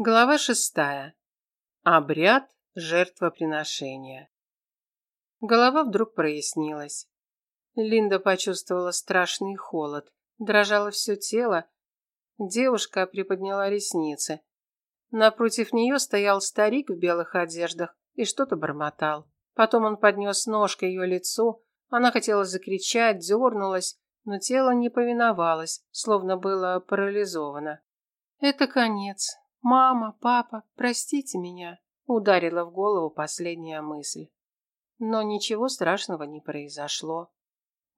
Глава шестая. Обряд жертвоприношения. Голова вдруг прояснилась. Линда почувствовала страшный холод. Дрожало все тело. Девушка приподняла ресницы. Напротив нее стоял старик в белых одеждах и что-то бормотал. Потом он поднес нож к ее лицу. Она хотела закричать, дернулась, но тело не повиновалось, словно было парализовано. «Это конец», «Мама, папа, простите меня», – ударила в голову последняя мысль. Но ничего страшного не произошло.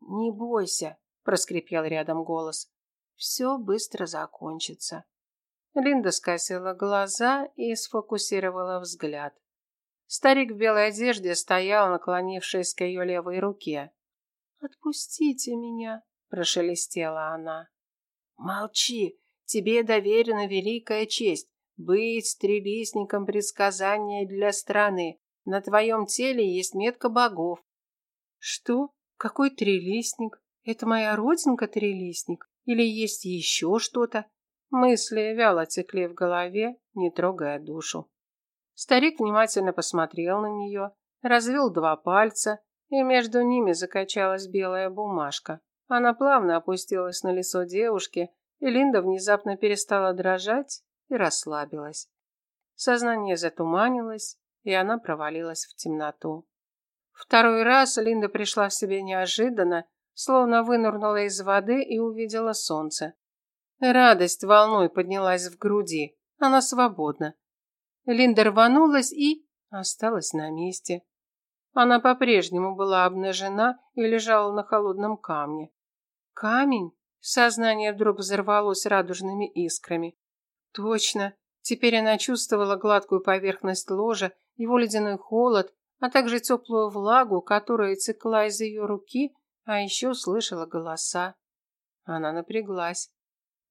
«Не бойся», – проскрипел рядом голос. «Все быстро закончится». Линда скосила глаза и сфокусировала взгляд. Старик в белой одежде стоял, наклонившись к ее левой руке. «Отпустите меня», – прошелестела она. «Молчи, тебе доверена великая честь. Быть стрелистником предсказания для страны. На твоем теле есть метка богов. Что? Какой трелистник? Это моя родинка трелистник? Или есть еще что-то? Мысли вяло текли в голове, не трогая душу. Старик внимательно посмотрел на нее, развел два пальца, и между ними закачалась белая бумажка. Она плавно опустилась на лицо девушки, и Линда внезапно перестала дрожать и расслабилась. Сознание затуманилось, и она провалилась в темноту. Второй раз Линда пришла в себя неожиданно, словно вынырнула из воды и увидела солнце. Радость волной поднялась в груди. Она свободна. Линда рванулась и осталась на месте. Она по-прежнему была обнажена и лежала на холодном камне. Камень? Сознание вдруг взорвалось радужными искрами. Точно. Теперь она чувствовала гладкую поверхность ложа, его ледяной холод, а также теплую влагу, которая текла из ее руки, а еще слышала голоса. Она напряглась.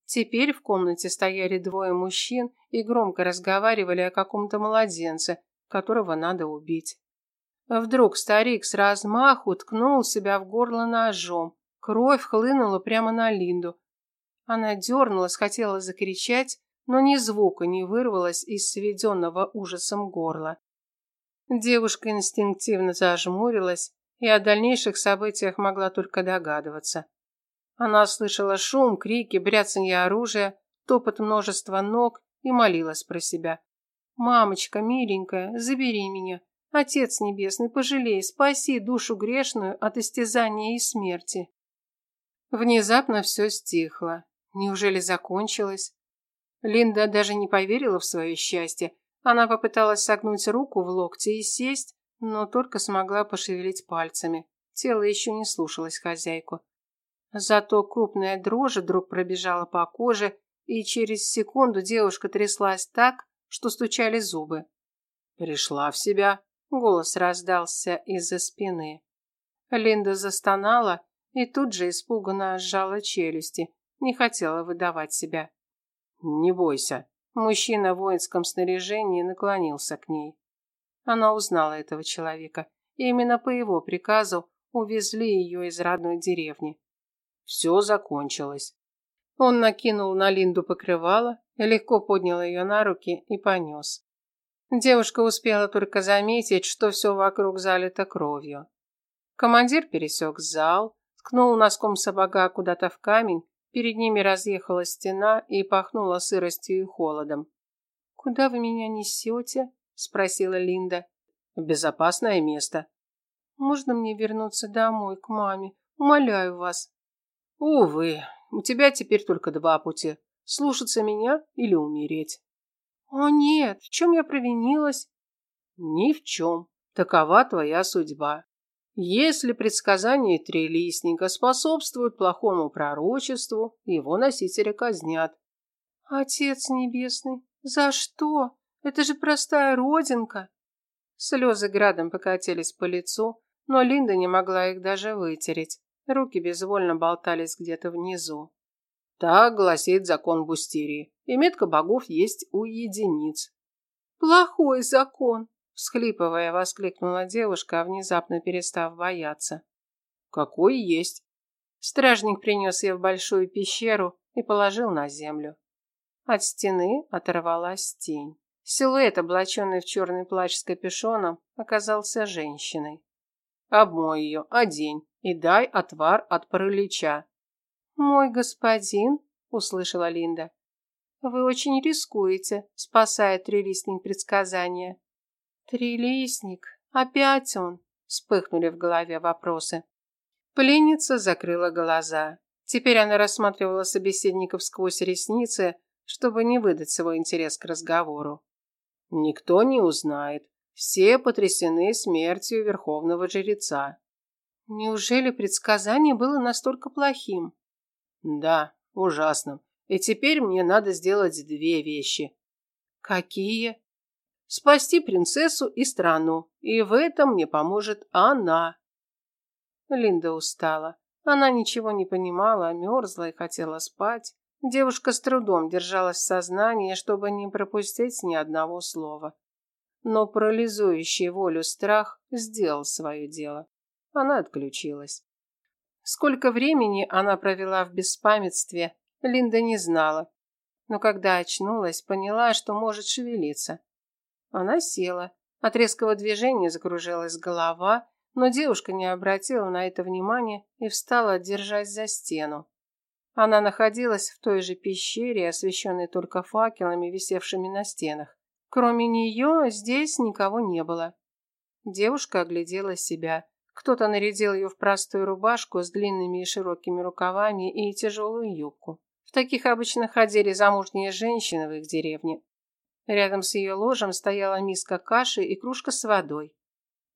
Теперь в комнате стояли двое мужчин и громко разговаривали о каком-то младенце, которого надо убить. Вдруг старик с размаху ткнул себя в горло ножом. Кровь хлынула прямо на Линду. Она дернулась, хотела закричать, но ни звука не вырвалось из сведенного ужасом горла. Девушка инстинктивно зажмурилась и о дальнейших событиях могла только догадываться. Она слышала шум, крики, бряцанье оружия, топот множества ног и молилась про себя. «Мамочка, миленькая, забери меня. Отец Небесный, пожалей, спаси душу грешную от истязания и смерти». Внезапно все стихло. Неужели закончилось? Линда даже не поверила в свое счастье. Она попыталась согнуть руку в локте и сесть, но только смогла пошевелить пальцами. Тело еще не слушалось хозяйку. Зато крупная дрожь вдруг пробежала по коже, и через секунду девушка тряслась так, что стучали зубы. «Пришла в себя», — голос раздался из-за спины. Линда застонала и тут же испуганно сжала челюсти, не хотела выдавать себя. «Не бойся». Мужчина в воинском снаряжении наклонился к ней. Она узнала этого человека. И именно по его приказу увезли ее из родной деревни. Все закончилось. Он накинул на Линду покрывало, легко поднял ее на руки и понес. Девушка успела только заметить, что все вокруг залито кровью. Командир пересек зал, ткнул носком сапога куда-то в камень Перед ними разъехалась стена и пахнула сыростью и холодом. «Куда вы меня несете?» – спросила Линда. «В безопасное место». «Можно мне вернуться домой, к маме? Умоляю вас». «Увы, у тебя теперь только два пути. Слушаться меня или умереть». «О нет, в чем я провинилась?» «Ни в чем. Такова твоя судьба. Если предсказания трелистника способствуют плохому пророчеству, его носителя казнят. Отец небесный, за что? Это же простая родинка. Слезы градом покатились по лицу, но Линда не могла их даже вытереть. Руки безвольно болтались где-то внизу. Так гласит закон Бустерии, и метка богов есть у единиц. Плохой закон, всхлипывая, воскликнула девушка, внезапно перестав бояться. Какой есть. Стражник принес ее в большую пещеру и положил на землю. От стены оторвалась тень. Силуэт, облаченный в черный плащ с капюшоном, оказался женщиной. «Обмой ее, одень и дай отвар от паралича». «Мой господин», — услышала Линда, — «вы очень рискуете, спасая трилистник предсказания». «Трилистник, опять он», — вспыхнули в голове вопросы. Пленница закрыла глаза. Теперь она рассматривала собеседников сквозь ресницы, чтобы не выдать свой интерес к разговору. Никто не узнает. Все потрясены смертью верховного жреца. Неужели предсказание было настолько плохим? Да, ужасным. И теперь мне надо сделать две вещи. Какие? Спасти принцессу и страну. И в этом мне поможет она. Линда устала. Она ничего не понимала, мерзла и хотела спать. Девушка с трудом держалась в сознании, чтобы не пропустить ни одного слова. Но парализующий волю страх сделал свое дело. Она отключилась. Сколько времени она провела в беспамятстве, Линда не знала. Но когда очнулась, поняла, что может шевелиться. Она села. От резкого движения закружилась голова, но девушка не обратила на это внимания и встала, держась за стену. Она находилась в той же пещере, освещенной только факелами, висевшими на стенах. Кроме нее здесь никого не было. Девушка оглядела себя. Кто-то нарядил ее в простую рубашку с длинными и широкими рукавами и тяжелую юбку. В таких обычно ходили замужние женщины в их деревне. Рядом с ее ложем стояла миска каши и кружка с водой.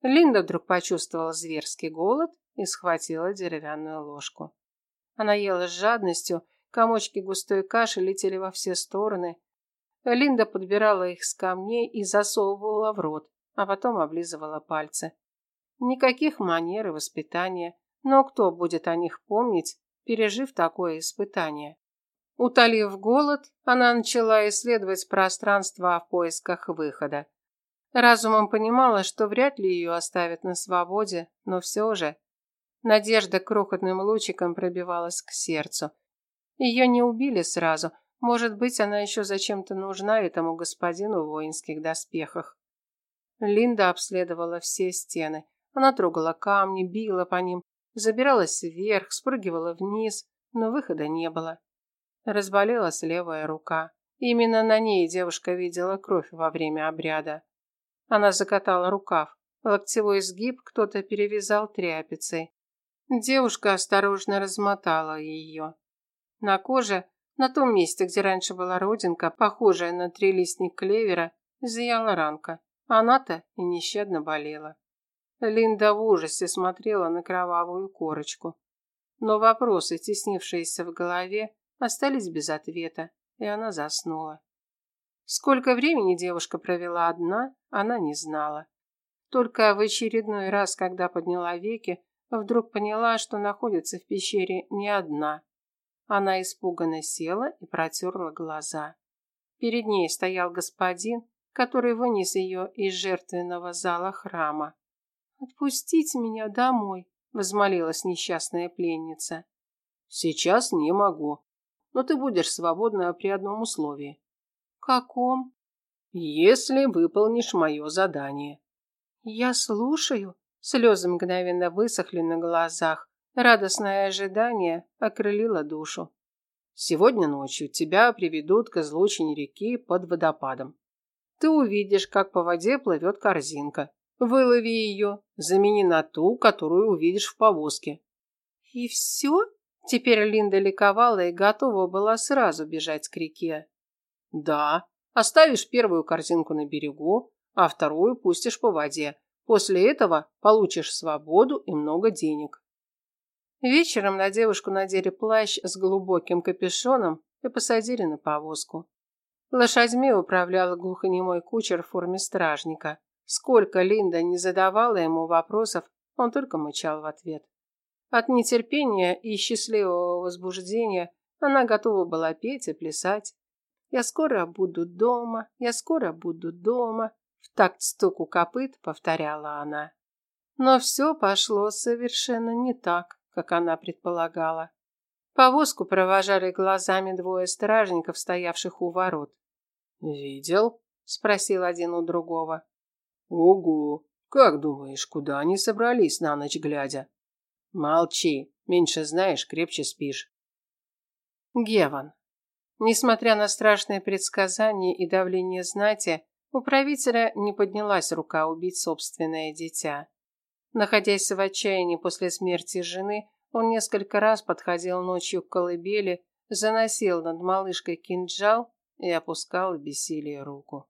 Линда вдруг почувствовала зверский голод и схватила деревянную ложку. Она ела с жадностью, комочки густой каши летели во все стороны. Линда подбирала их с камней и засовывала в рот, а потом облизывала пальцы. Никаких манер и воспитания, но кто будет о них помнить, пережив такое испытание? Утолив голод, она начала исследовать пространство в поисках выхода. Разумом понимала, что вряд ли ее оставят на свободе, но все же Надежда крохотным лучиком пробивалась к сердцу. Ее не убили сразу. Может быть, она еще зачем-то нужна этому господину в воинских доспехах. Линда обследовала все стены. Она трогала камни, била по ним, забиралась вверх, спрыгивала вниз, но выхода не было. Разболелась левая рука. Именно на ней девушка видела кровь во время обряда. Она закатала рукав. Локтевой сгиб кто-то перевязал тряпицей. Девушка осторожно размотала ее. На коже, на том месте, где раньше была родинка, похожая на трилистник клевера, зияла ранка. Она-то и нещадно болела. Линда в ужасе смотрела на кровавую корочку. Но вопросы, теснившиеся в голове, остались без ответа, и она заснула. Сколько времени девушка провела одна, она не знала. Только в очередной раз, когда подняла веки, Вдруг поняла, что находится в пещере не одна. Она испуганно села и протерла глаза. Перед ней стоял господин, который вынес ее из жертвенного зала храма. «Отпустите меня домой», – возмолилась несчастная пленница. «Сейчас не могу, но ты будешь свободна при одном условии». «Каком?» «Если выполнишь мое задание». «Я слушаю», Слезы мгновенно высохли на глазах. Радостное ожидание окрылило душу. Сегодня ночью тебя приведут к излучине реки под водопадом. Ты увидишь, как по воде плывет корзинка. Вылови ее, замени на ту, которую увидишь в повозке. И все? Теперь Линда ликовала и готова была сразу бежать к реке. Да, оставишь первую корзинку на берегу, а вторую пустишь по воде. После этого получишь свободу и много денег. Вечером на девушку надели плащ с глубоким капюшоном и посадили на повозку. Лошадьми управлял глухонемой кучер в форме стражника. Сколько Линда не задавала ему вопросов, он только мычал в ответ. От нетерпения и счастливого возбуждения она готова была петь и плясать. «Я скоро буду дома, я скоро буду дома, в такт стуку копыт повторяла она. Но все пошло совершенно не так, как она предполагала. Повозку провожали глазами двое стражников, стоявших у ворот. «Видел?» – спросил один у другого. «Ого! Как думаешь, куда они собрались на ночь глядя?» «Молчи. Меньше знаешь, крепче спишь». Геван. Несмотря на страшные предсказания и давление знати, у правителя не поднялась рука убить собственное дитя. Находясь в отчаянии после смерти жены, он несколько раз подходил ночью к колыбели, заносил над малышкой кинжал и опускал в бессилие руку.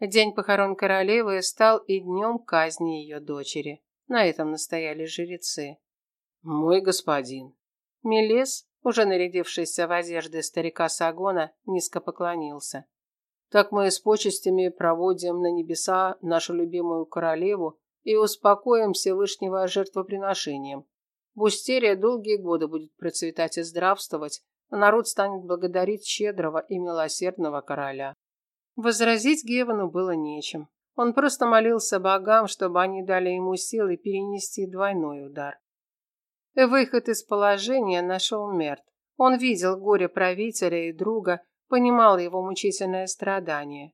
День похорон королевы стал и днем казни ее дочери. На этом настояли жрецы. «Мой господин». Мелес, уже нарядившийся в одежды старика Сагона, низко поклонился. «Так мы с почестями проводим на небеса нашу любимую королеву и успокоим Всевышнего жертвоприношением. Бустерия долгие годы будет процветать и здравствовать, а народ станет благодарить щедрого и милосердного короля. Возразить Гевану было нечем. Он просто молился богам, чтобы они дали ему силы перенести двойной удар. Выход из положения нашел Мерт. Он видел горе правителя и друга, понимал его мучительное страдание.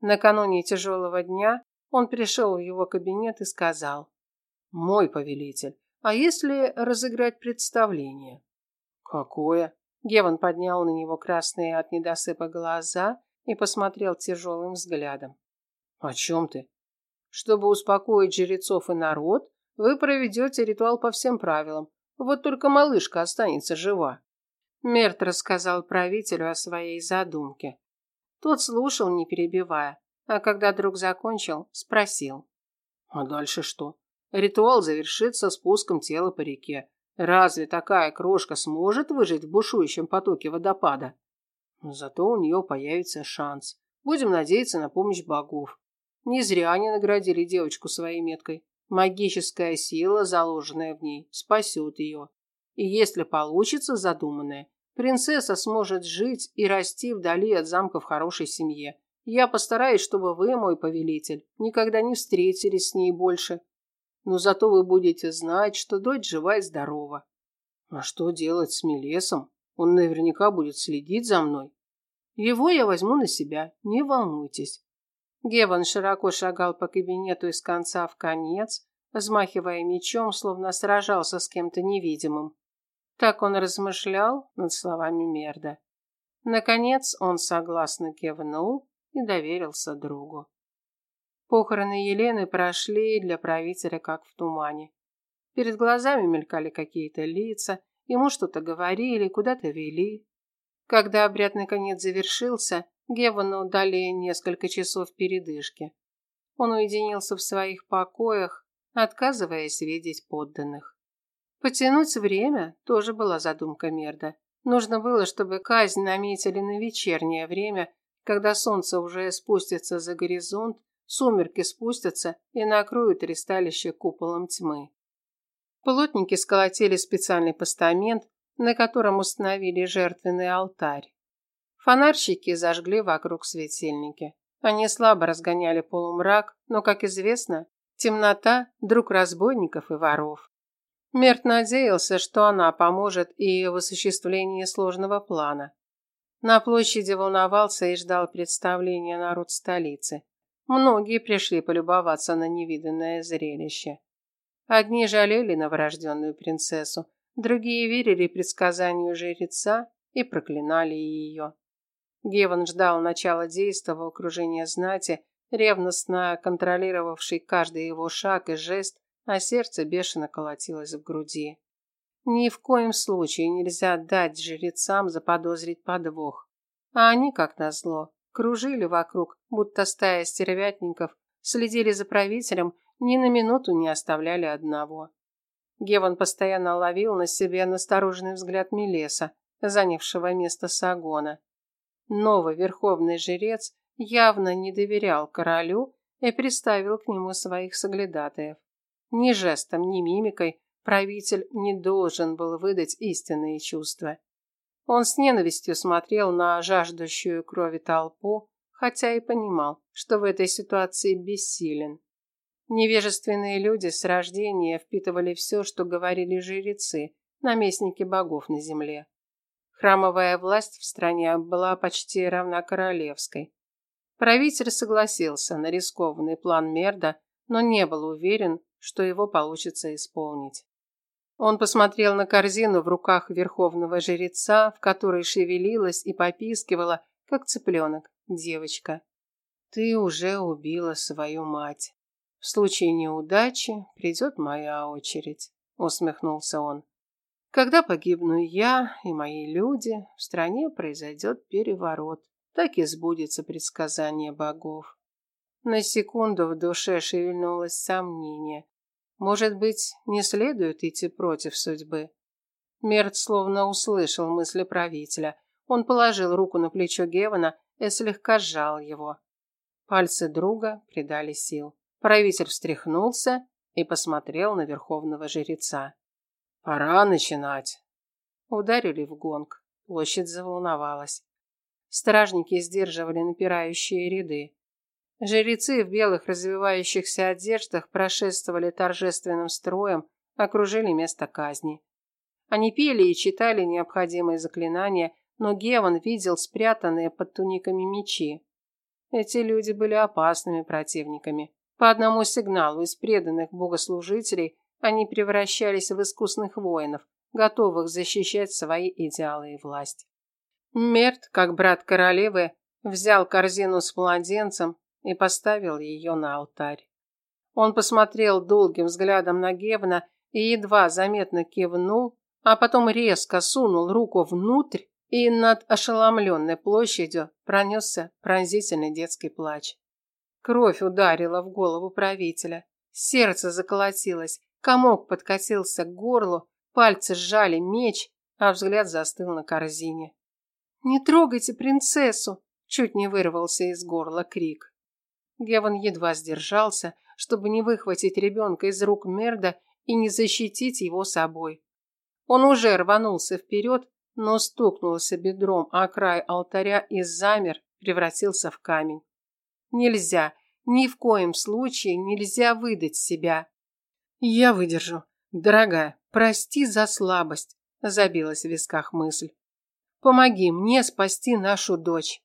Накануне тяжелого дня он пришел в его кабинет и сказал, «Мой повелитель, а если разыграть представление? Какое? Геван поднял на него красные от недосыпа глаза и посмотрел тяжелым взглядом. О чем ты? Чтобы успокоить жрецов и народ, вы проведете ритуал по всем правилам. Вот только малышка останется жива. Мерт рассказал правителю о своей задумке. Тот слушал, не перебивая, а когда друг закончил, спросил. А дальше что? Ритуал завершится спуском тела по реке. Разве такая крошка сможет выжить в бушующем потоке водопада? Зато у нее появится шанс. Будем надеяться на помощь богов. Не зря они наградили девочку своей меткой. Магическая сила, заложенная в ней, спасет ее. И если получится задуманное, принцесса сможет жить и расти вдали от замка в хорошей семье. Я постараюсь, чтобы вы, мой повелитель, никогда не встретились с ней больше но зато вы будете знать, что дочь жива и здорова. А что делать с Мелесом? Он наверняка будет следить за мной. Его я возьму на себя, не волнуйтесь. Геван широко шагал по кабинету из конца в конец, взмахивая мечом, словно сражался с кем-то невидимым. Так он размышлял над словами Мерда. Наконец он согласно кивнул и доверился другу. Похороны Елены прошли для правителя как в тумане. Перед глазами мелькали какие-то лица, ему что-то говорили, куда-то вели. Когда обряд наконец завершился, Гевану дали несколько часов передышки. Он уединился в своих покоях, отказываясь видеть подданных. Потянуть время тоже была задумка Мерда. Нужно было, чтобы казнь наметили на вечернее время, когда солнце уже спустится за горизонт, Сумерки спустятся и накроют ристалище куполом тьмы. Плотники сколотили специальный постамент, на котором установили жертвенный алтарь. Фонарщики зажгли вокруг светильники. Они слабо разгоняли полумрак, но, как известно, темнота – друг разбойников и воров. Мерт надеялся, что она поможет и в осуществлении сложного плана. На площади волновался и ждал представления народ столицы. Многие пришли полюбоваться на невиданное зрелище. Одни жалели новорожденную принцессу, другие верили предсказанию жреца и проклинали ее. Геван ждал начала действа в окружении знати, ревностно контролировавший каждый его шаг и жест, а сердце бешено колотилось в груди. Ни в коем случае нельзя дать жрецам заподозрить подвох. А они, как назло, кружили вокруг, будто стая стервятников, следили за правителем, ни на минуту не оставляли одного. Геван постоянно ловил на себе настороженный взгляд Мелеса, занявшего место Сагона. Новый верховный жрец явно не доверял королю и приставил к нему своих соглядатаев. Ни жестом, ни мимикой правитель не должен был выдать истинные чувства. Он с ненавистью смотрел на жаждущую крови толпу, хотя и понимал, что в этой ситуации бессилен. Невежественные люди с рождения впитывали все, что говорили жрецы, наместники богов на земле. Храмовая власть в стране была почти равна королевской. Правитель согласился на рискованный план Мерда, но не был уверен, что его получится исполнить. Он посмотрел на корзину в руках верховного жреца, в которой шевелилась и попискивала, как цыпленок, девочка. «Ты уже убила свою мать. В случае неудачи придет моя очередь», — усмехнулся он. «Когда погибну я и мои люди, в стране произойдет переворот. Так и сбудется предсказание богов». На секунду в душе шевельнулось сомнение. Может быть, не следует идти против судьбы? Мерт словно услышал мысли правителя. Он положил руку на плечо Гевана и слегка сжал его. Пальцы друга придали сил. Правитель встряхнулся и посмотрел на верховного жреца. «Пора начинать». Ударили в гонг. Площадь заволновалась. Стражники сдерживали напирающие ряды. Жрецы в белых развивающихся одеждах прошествовали торжественным строем, окружили место казни. Они пели и читали необходимые заклинания, но Геван видел спрятанные под туниками мечи. Эти люди были опасными противниками. По одному сигналу из преданных богослужителей они превращались в искусных воинов, готовых защищать свои идеалы и власть. Мерт, как брат королевы, взял корзину с младенцем и поставил ее на алтарь. Он посмотрел долгим взглядом на Гевна и едва заметно кивнул, а потом резко сунул руку внутрь, и над ошеломленной площадью пронесся пронзительный детский плач. Кровь ударила в голову правителя. Сердце заколотилось, комок подкатился к горлу, пальцы сжали меч, а взгляд застыл на корзине. «Не трогайте принцессу!» – чуть не вырвался из горла крик. Геван едва сдержался, чтобы не выхватить ребенка из рук Мерда и не защитить его собой. Он уже рванулся вперед, но стукнулся бедром о край алтаря и замер, превратился в камень. Нельзя, ни в коем случае нельзя выдать себя. Я выдержу. Дорогая, прости за слабость, забилась в висках мысль. Помоги мне спасти нашу дочь.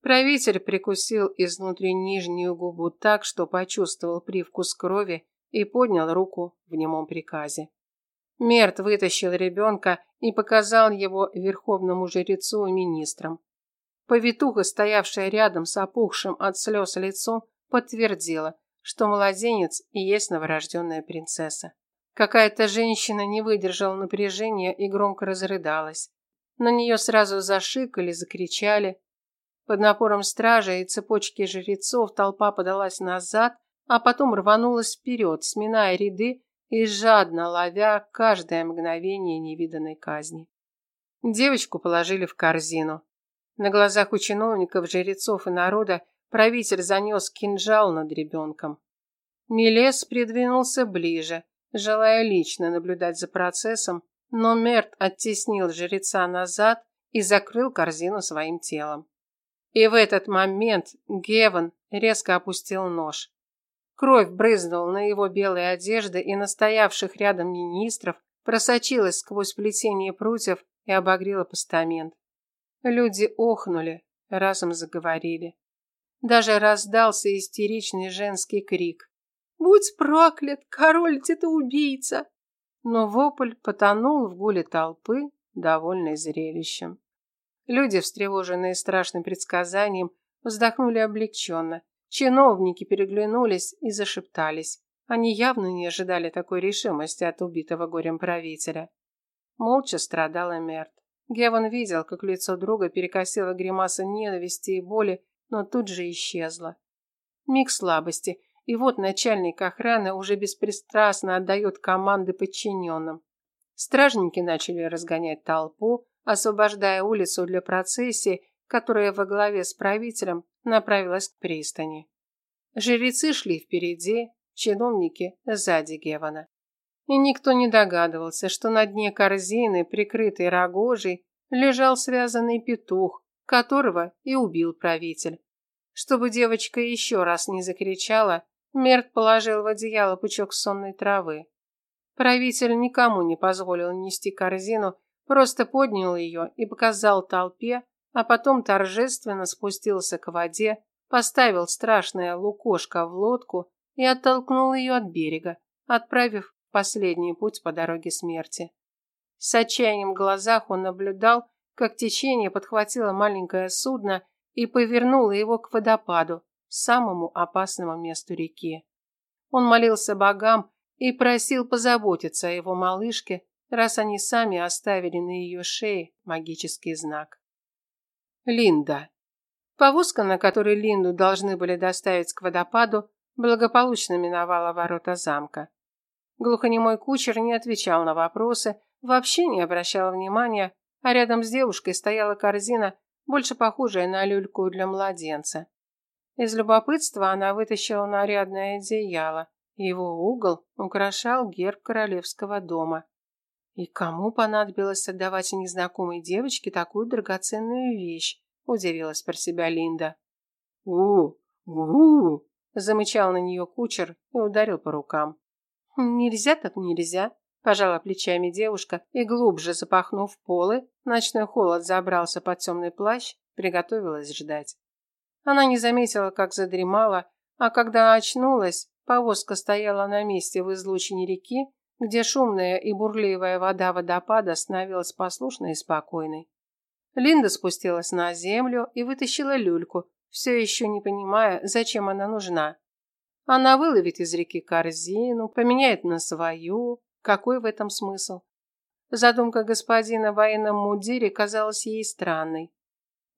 Правитель прикусил изнутри нижнюю губу так, что почувствовал привкус крови и поднял руку в немом приказе. Мерт вытащил ребенка и показал его верховному жрецу и министрам. Повитуха, стоявшая рядом с опухшим от слез лицом, подтвердила, что младенец и есть новорожденная принцесса. Какая-то женщина не выдержала напряжения и громко разрыдалась. На нее сразу зашикали, закричали, под напором стражи и цепочки жрецов толпа подалась назад, а потом рванулась вперед, сминая ряды и жадно ловя каждое мгновение невиданной казни. Девочку положили в корзину. На глазах у чиновников, жрецов и народа правитель занес кинжал над ребенком. Милес придвинулся ближе, желая лично наблюдать за процессом, но Мерт оттеснил жреца назад и закрыл корзину своим телом. И в этот момент Геван резко опустил нож. Кровь брызнула на его белые одежды и настоявших рядом министров, просочилась сквозь плетение прутьев и обогрела постамент. Люди охнули, разом заговорили. Даже раздался истеричный женский крик. «Будь проклят, король это убийца!» Но вопль потонул в гуле толпы, довольной зрелищем. Люди, встревоженные страшным предсказанием, вздохнули облегченно. Чиновники переглянулись и зашептались. Они явно не ожидали такой решимости от убитого горем правителя. Молча страдала Мерт. Геван видел, как лицо друга перекосило гримаса ненависти и боли, но тут же исчезла. Миг слабости, и вот начальник охраны уже беспристрастно отдает команды подчиненным. Стражники начали разгонять толпу, освобождая улицу для процессии, которая во главе с правителем направилась к пристани. Жрецы шли впереди, чиновники сзади Гевана. И никто не догадывался, что на дне корзины, прикрытой рогожей, лежал связанный петух, которого и убил правитель. Чтобы девочка еще раз не закричала, Мерт положил в одеяло пучок сонной травы. Правитель никому не позволил нести корзину, Просто поднял ее и показал толпе, а потом торжественно спустился к воде, поставил страшное лукошко в лодку и оттолкнул ее от берега, отправив последний путь по дороге смерти. С отчаянием в глазах он наблюдал, как течение подхватило маленькое судно и повернуло его к водопаду, самому опасному месту реки. Он молился богам и просил позаботиться о его малышке, раз они сами оставили на ее шее магический знак. Линда. Повозка, на которой Линду должны были доставить к водопаду, благополучно миновала ворота замка. Глухонемой кучер не отвечал на вопросы, вообще не обращал внимания, а рядом с девушкой стояла корзина, больше похожая на люльку для младенца. Из любопытства она вытащила нарядное одеяло. Его угол украшал герб королевского дома. И кому понадобилось отдавать незнакомой девочке такую драгоценную вещь? Удивилась про себя Линда. у у замычал на нее кучер и ударил по рукам. Нельзя так нельзя, Пожала плечами девушка и, глубже запахнув полы, ночной холод забрался под темный плащ, приготовилась ждать. Она не заметила, как задремала, а когда очнулась, повозка стояла на месте в излучине реки, где шумная и бурливая вода водопада становилась послушной и спокойной. Линда спустилась на землю и вытащила люльку, все еще не понимая, зачем она нужна. Она выловит из реки корзину, поменяет на свою, какой в этом смысл? Задумка господина в военном мундире казалась ей странной.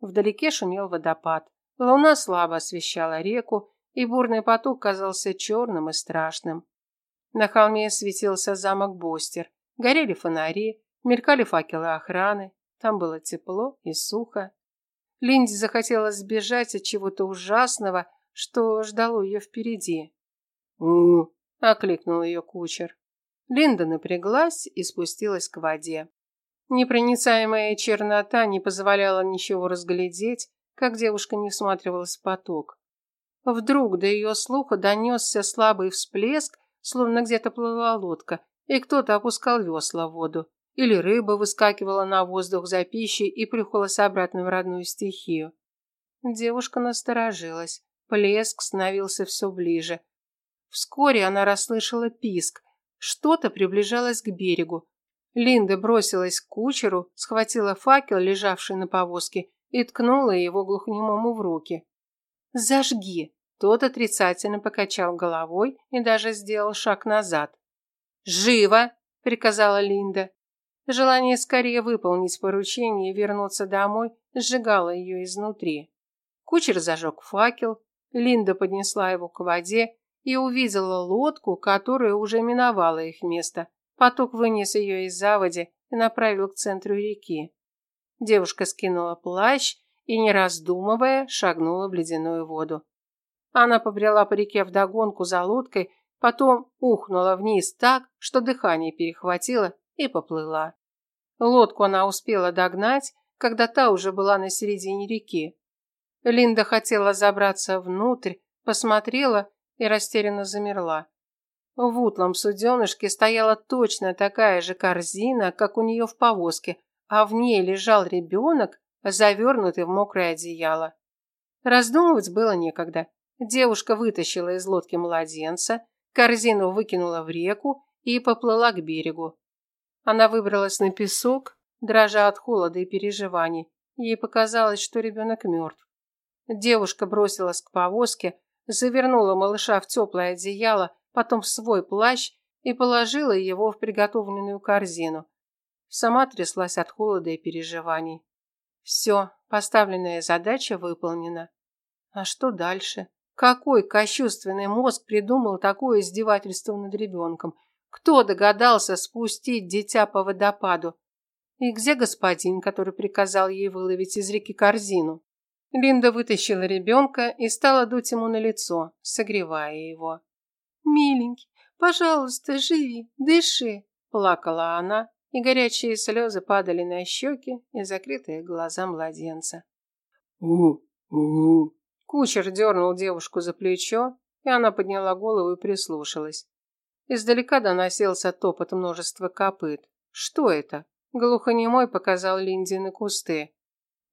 Вдалеке шумел водопад. Луна слабо освещала реку, и бурный поток казался черным и страшным. На холме светился замок Бостер. Горели фонари, мелькали факелы охраны. Там было тепло и сухо. Линде захотелось сбежать от чего-то ужасного, что ждало ее впереди. «У-у-у!» окликнул ее кучер. Линда напряглась и спустилась к воде. Непроницаемая чернота не позволяла ничего разглядеть, как девушка не всматривалась в поток. Вдруг до ее слуха донесся слабый всплеск, словно где-то плыла лодка, и кто-то опускал весла в воду. Или рыба выскакивала на воздух за пищей и плюхалась обратно в родную стихию. Девушка насторожилась. Плеск становился все ближе. Вскоре она расслышала писк, что-то приближалось к берегу. Линда бросилась к кучеру, схватила факел, лежавший на повозке, и ткнула его глухнемому в руки. «Зажги!» Тот отрицательно покачал головой и даже сделал шаг назад. «Живо!» – приказала Линда. Желание скорее выполнить поручение и вернуться домой сжигало ее изнутри. Кучер зажег факел, Линда поднесла его к воде и увидела лодку, которая уже миновала их место. Поток вынес ее из заводи и направил к центру реки. Девушка скинула плащ и, не раздумывая, шагнула в ледяную воду. Она побрела по реке вдогонку за лодкой, потом ухнула вниз так, что дыхание перехватило и поплыла. Лодку она успела догнать, когда та уже была на середине реки. Линда хотела забраться внутрь, посмотрела и растерянно замерла. В утлом суденышке стояла точно такая же корзина, как у нее в повозке, а в ней лежал ребенок, завернутый в мокрое одеяло. Раздумывать было некогда. Девушка вытащила из лодки младенца, корзину выкинула в реку и поплыла к берегу. Она выбралась на песок, дрожа от холода и переживаний. Ей показалось, что ребенок мертв. Девушка бросилась к повозке, завернула малыша в теплое одеяло, потом в свой плащ и положила его в приготовленную корзину. Сама тряслась от холода и переживаний. Все, поставленная задача выполнена. А что дальше? Какой кощувственный мозг придумал такое издевательство над ребенком? Кто догадался спустить дитя по водопаду? И где господин, который приказал ей выловить из реки корзину? Линда вытащила ребенка и стала дуть ему на лицо, согревая его. «Миленький, пожалуйста, живи, дыши!» – плакала она, и горячие слезы падали на щеки и закрытые глаза младенца. «У-у-у!» Кучер дернул девушку за плечо, и она подняла голову и прислушалась. Издалека доносился топот множества копыт. Что это? Глухонемой показал Линде на кусты.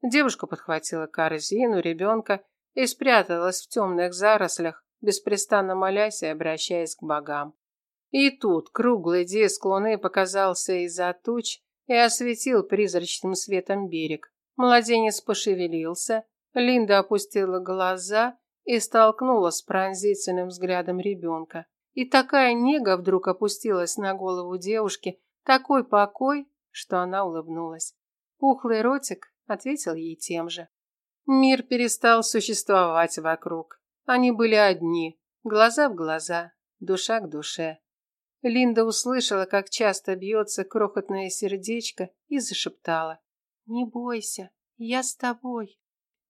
Девушка подхватила корзину, ребенка и спряталась в темных зарослях, беспрестанно молясь и обращаясь к богам. И тут круглый диск луны показался из-за туч и осветил призрачным светом берег. Младенец пошевелился, Линда опустила глаза и столкнулась с пронзительным взглядом ребенка. И такая нега вдруг опустилась на голову девушки, такой покой, что она улыбнулась. Пухлый ротик ответил ей тем же. Мир перестал существовать вокруг. Они были одни, глаза в глаза, душа к душе. Линда услышала, как часто бьется крохотное сердечко и зашептала. «Не бойся, я с тобой».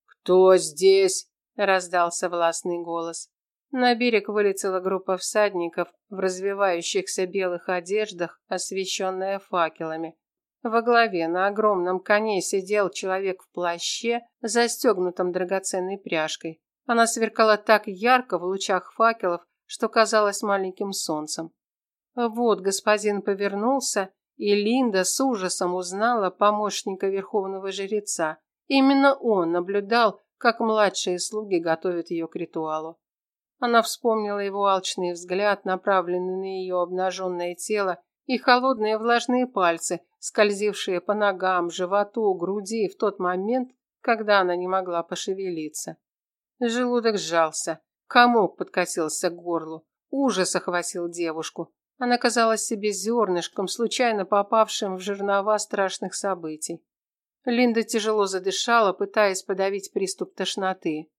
«Кто здесь?» – раздался властный голос. На берег вылетела группа всадников в развивающихся белых одеждах, освещенная факелами. Во главе на огромном коне сидел человек в плаще, застегнутом драгоценной пряжкой. Она сверкала так ярко в лучах факелов, что казалась маленьким солнцем. Вот господин повернулся, и Линда с ужасом узнала помощника верховного жреца. Именно он наблюдал, как младшие слуги готовят ее к ритуалу. Она вспомнила его алчный взгляд, направленный на ее обнаженное тело, и холодные влажные пальцы, скользившие по ногам, животу, груди в тот момент, когда она не могла пошевелиться. Желудок сжался, комок подкатился к горлу, ужас охватил девушку. Она казалась себе зернышком, случайно попавшим в жернова страшных событий. Линда тяжело задышала, пытаясь подавить приступ тошноты.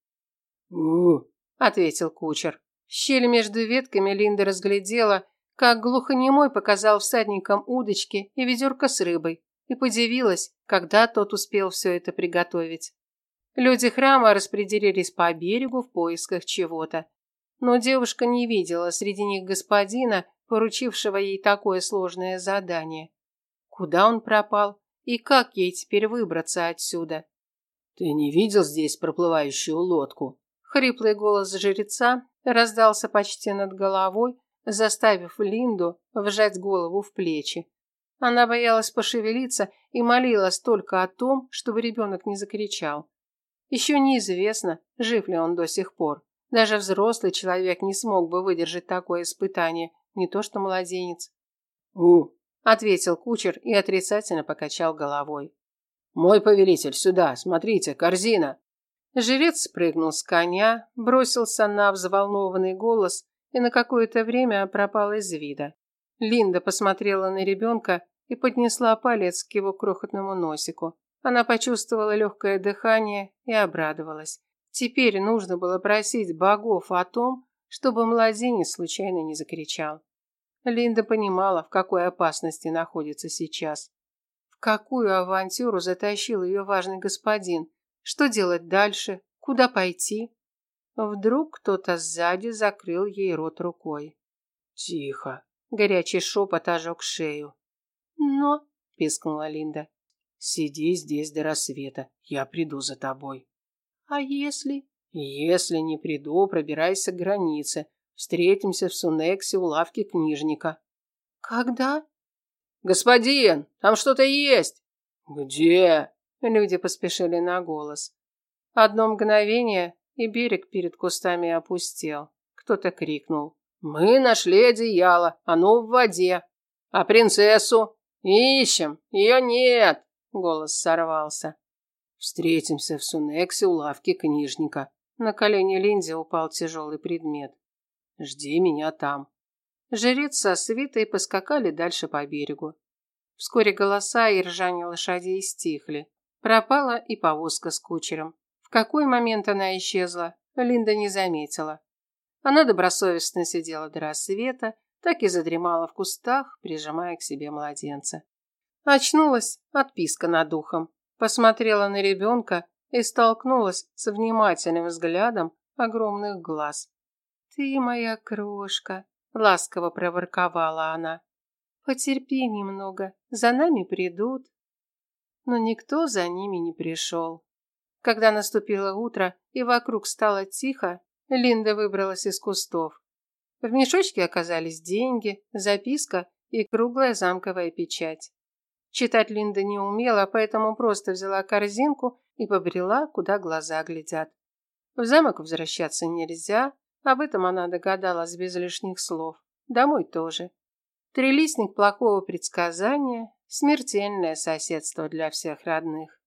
«У, ответил кучер. В щель между ветками Линда разглядела, как глухонемой показал всадникам удочки и ведерко с рыбой, и подивилась, когда тот успел все это приготовить. Люди храма распределились по берегу в поисках чего-то. Но девушка не видела среди них господина, поручившего ей такое сложное задание. Куда он пропал и как ей теперь выбраться отсюда? Ты не видел здесь проплывающую лодку? Хриплый голос жреца раздался почти над головой, заставив Линду вжать голову в плечи. Она боялась пошевелиться и молилась только о том, чтобы ребенок не закричал. Еще неизвестно, жив ли он до сих пор. Даже взрослый человек не смог бы выдержать такое испытание, не то что младенец. «У», — ответил кучер и отрицательно покачал головой. «Мой повелитель, сюда, смотрите, корзина!» Жрец спрыгнул с коня, бросился на взволнованный голос и на какое-то время пропал из вида. Линда посмотрела на ребенка и поднесла палец к его крохотному носику. Она почувствовала легкое дыхание и обрадовалась. Теперь нужно было просить богов о том, чтобы младенец случайно не закричал. Линда понимала, в какой опасности находится сейчас. В какую авантюру затащил ее важный господин – что делать дальше? Куда пойти? Вдруг кто-то сзади закрыл ей рот рукой. Тихо. Горячий шепот ожег шею. Но, пискнула Линда. Сиди здесь до рассвета. Я приду за тобой. А если? Если не приду, пробирайся к границе. Встретимся в Сунексе у лавки книжника. Когда? Господин, там что-то есть. Где? Люди поспешили на голос. Одно мгновение, и берег перед кустами опустел. Кто-то крикнул. «Мы нашли одеяло, оно в воде. А принцессу? Ищем, ее нет!» Голос сорвался. «Встретимся в Сунексе у лавки книжника». На колени Линзи упал тяжелый предмет. «Жди меня там». Жрец со свитой поскакали дальше по берегу. Вскоре голоса и ржание лошадей стихли. Пропала и повозка с кучером. Какой момент она исчезла, Линда не заметила. Она добросовестно сидела до рассвета, так и задремала в кустах, прижимая к себе младенца. Очнулась, отписка над духом, посмотрела на ребенка и столкнулась с внимательным взглядом огромных глаз. «Ты моя крошка», — ласково проворковала она. «Потерпи немного, за нами придут, но никто за ними не пришел. Когда наступило утро и вокруг стало тихо, Линда выбралась из кустов. В мешочке оказались деньги, записка и круглая замковая печать. Читать Линда не умела, поэтому просто взяла корзинку и побрела, куда глаза глядят. В замок возвращаться нельзя, об этом она догадалась без лишних слов. Домой тоже. Трилистник плохого предсказания, смертельное соседство для всех родных.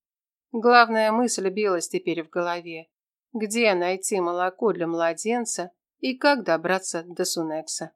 Главная мысль билась теперь в голове. Где найти молоко для младенца и как добраться до Сунекса?